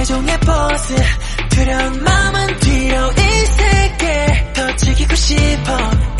최종의 버스. 두려운 마음은 뒤로 이 세계 더 즐기고 싶어.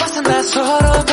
pasan las horas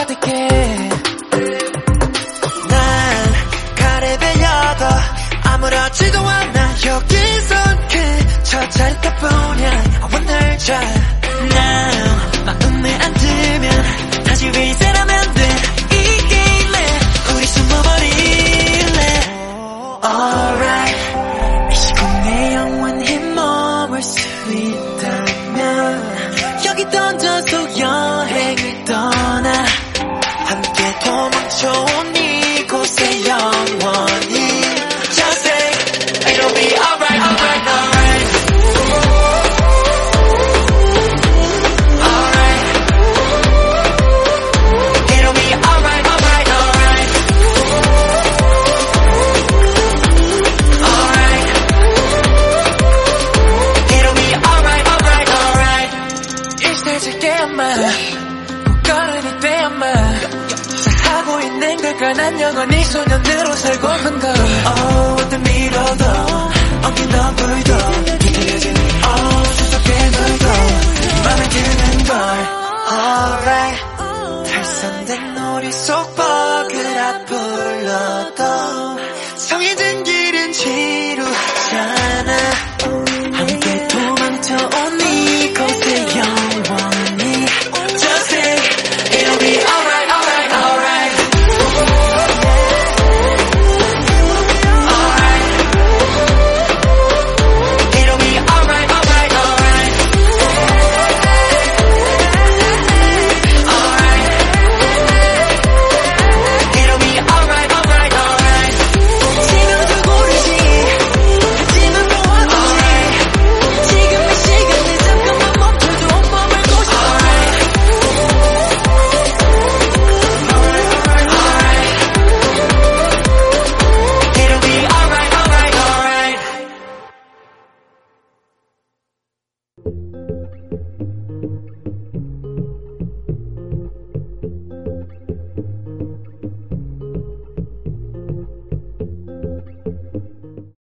하고 있는 걸까? 난 영원히 소년으로 살고 한다 oh, 어떤 밀어도 어긴 덤불도 비틀어진 oh, 추석에 놀도 맘에 드는 걸. Alright. 탈선된 노래 속 버그라 불러도 성인진